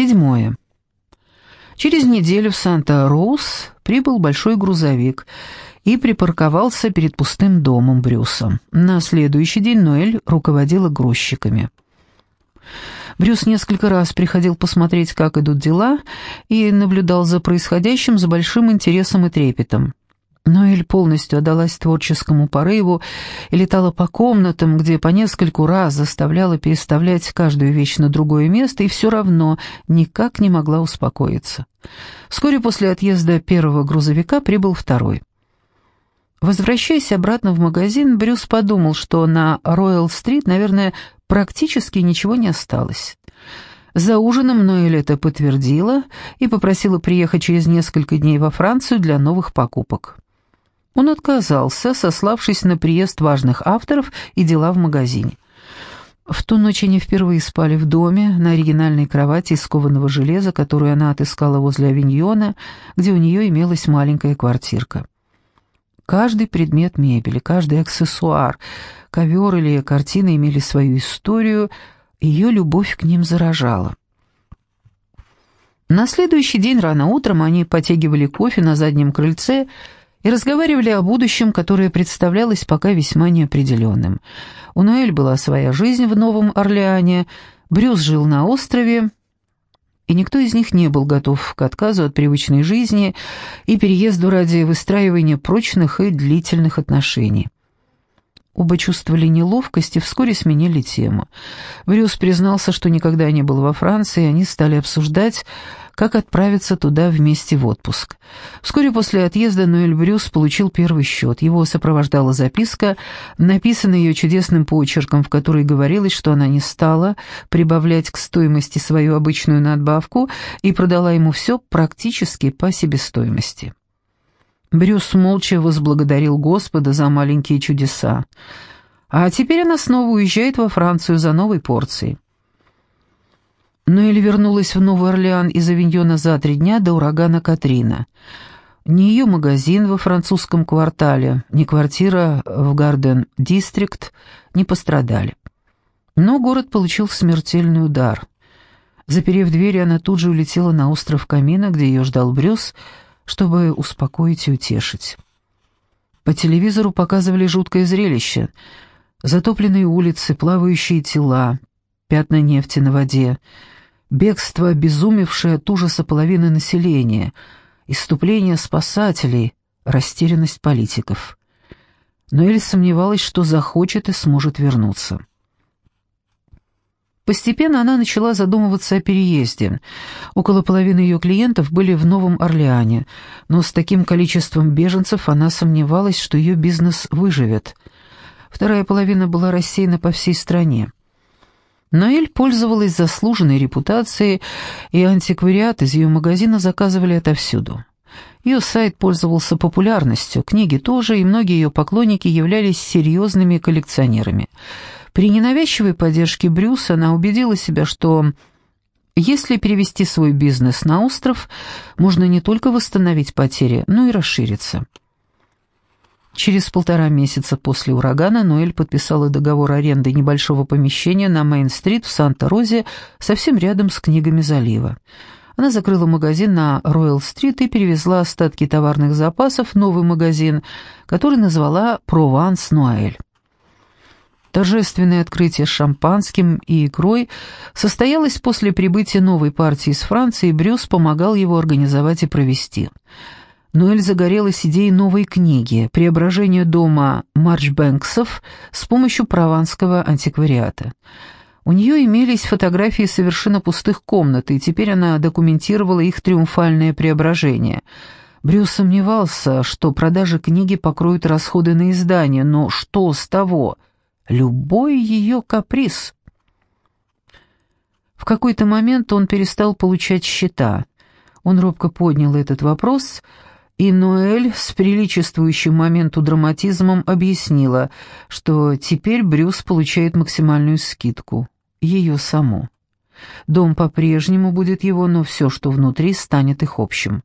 Седьмое. Через неделю в Санта-Роуз прибыл большой грузовик и припарковался перед пустым домом Брюса. На следующий день Ноэль руководила грузчиками. Брюс несколько раз приходил посмотреть, как идут дела, и наблюдал за происходящим с большим интересом и трепетом. Ноэль полностью отдалась творческому порыву и летала по комнатам, где по нескольку раз заставляла переставлять каждую вещь на другое место и все равно никак не могла успокоиться. Вскоре после отъезда первого грузовика прибыл второй. Возвращаясь обратно в магазин, Брюс подумал, что на Роyal-стрит, наверное, практически ничего не осталось. За ужином Ноэль это подтвердила и попросила приехать через несколько дней во Францию для новых покупок. Он отказался, сославшись на приезд важных авторов и дела в магазине. В ту ночь они впервые спали в доме, на оригинальной кровати из кованого железа, которую она отыскала возле авиньона, где у нее имелась маленькая квартирка. Каждый предмет мебели, каждый аксессуар, ковер или картина имели свою историю, ее любовь к ним заражала. На следующий день рано утром они потягивали кофе на заднем крыльце, и разговаривали о будущем, которое представлялось пока весьма неопределенным. У Ноэль была своя жизнь в Новом Орлеане, Брюс жил на острове, и никто из них не был готов к отказу от привычной жизни и переезду ради выстраивания прочных и длительных отношений. Оба чувствовали неловкость и вскоре сменили тему. Брюс признался, что никогда не был во Франции, и они стали обсуждать, как отправиться туда вместе в отпуск. Вскоре после отъезда Ноэль Брюс получил первый счет. Его сопровождала записка, написанная ее чудесным почерком, в которой говорилось, что она не стала прибавлять к стоимости свою обычную надбавку и продала ему все практически по себестоимости. Брюс молча возблагодарил Господа за маленькие чудеса. А теперь она снова уезжает во Францию за новой порцией. Ноэль вернулась в Новый Орлеан из Авиньона за три дня до урагана Катрина. Ни ее магазин во французском квартале, ни квартира в Гарден-Дистрикт не пострадали. Но город получил смертельный удар. Заперев двери, она тут же улетела на остров Камина, где ее ждал Брюс, чтобы успокоить и утешить. По телевизору показывали жуткое зрелище. Затопленные улицы, плавающие тела, пятна нефти на воде — бегство обезумевшее от ужаса половины населения, иступление спасателей, растерянность политиков. Но Эль сомневалась, что захочет и сможет вернуться. Постепенно она начала задумываться о переезде. Около половины ее клиентов были в Новом Орлеане, но с таким количеством беженцев она сомневалась, что ее бизнес выживет. Вторая половина была рассеяна по всей стране. Наэль пользовалась заслуженной репутацией, и антиквариат из ее магазина заказывали отовсюду. Ее сайт пользовался популярностью, книги тоже, и многие ее поклонники являлись серьезными коллекционерами. При ненавязчивой поддержке Брюса она убедила себя, что если перевести свой бизнес на остров, можно не только восстановить потери, но и расшириться. Через полтора месяца после урагана Ноэль подписала договор аренды небольшого помещения на Мейн-стрит в Санта-Розе, совсем рядом с книгами залива. Она закрыла магазин на Роyal-стрит и перевезла остатки товарных запасов в новый магазин, который назвала «Прованс Нуэль». Торжественное открытие шампанским и икрой состоялось после прибытия новой партии из Франции, и Брюс помогал его организовать и провести – Ноэль загорелась идеей новой книги «Преображение дома Марчбэнксов» с помощью прованского антиквариата. У нее имелись фотографии совершенно пустых комнат, и теперь она документировала их триумфальное преображение. Брюс сомневался, что продажи книги покроют расходы на издание, но что с того? Любой ее каприз. В какой-то момент он перестал получать счета. Он робко поднял этот вопрос — и Ноэль с приличествующим моменту драматизмом объяснила, что теперь Брюс получает максимальную скидку. Ее саму. Дом по-прежнему будет его, но все, что внутри, станет их общим.